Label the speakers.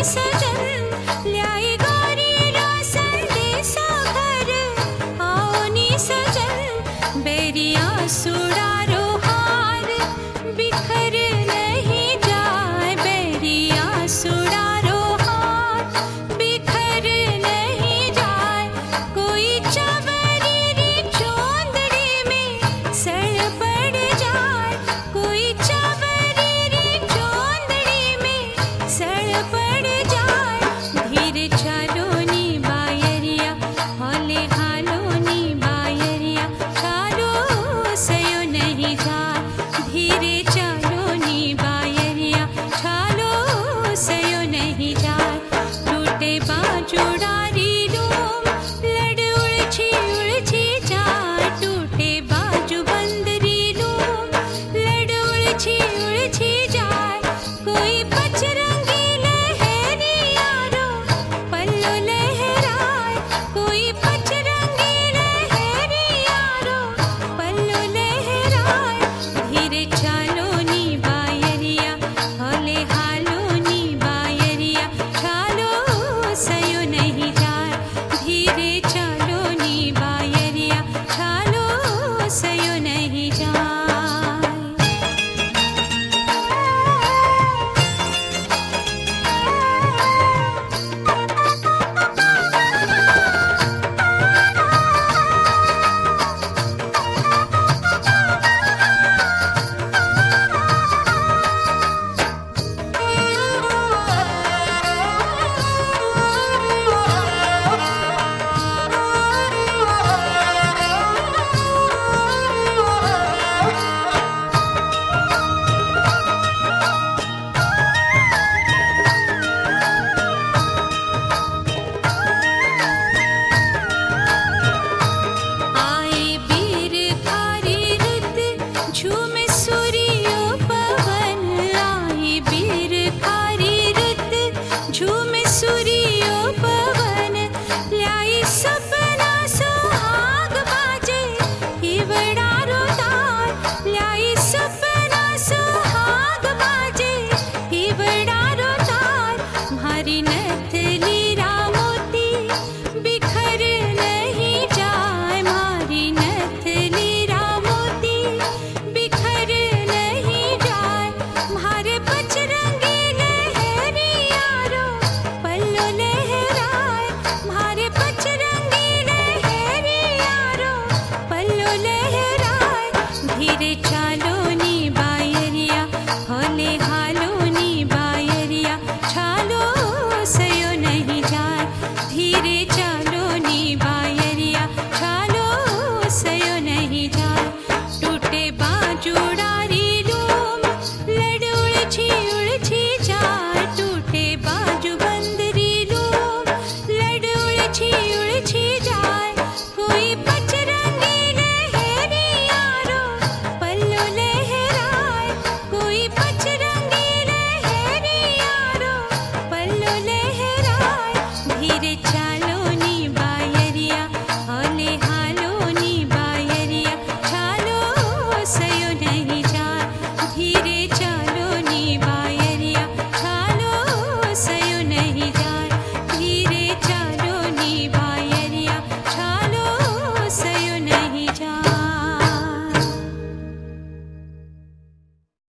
Speaker 1: kisses. बाहर चालो।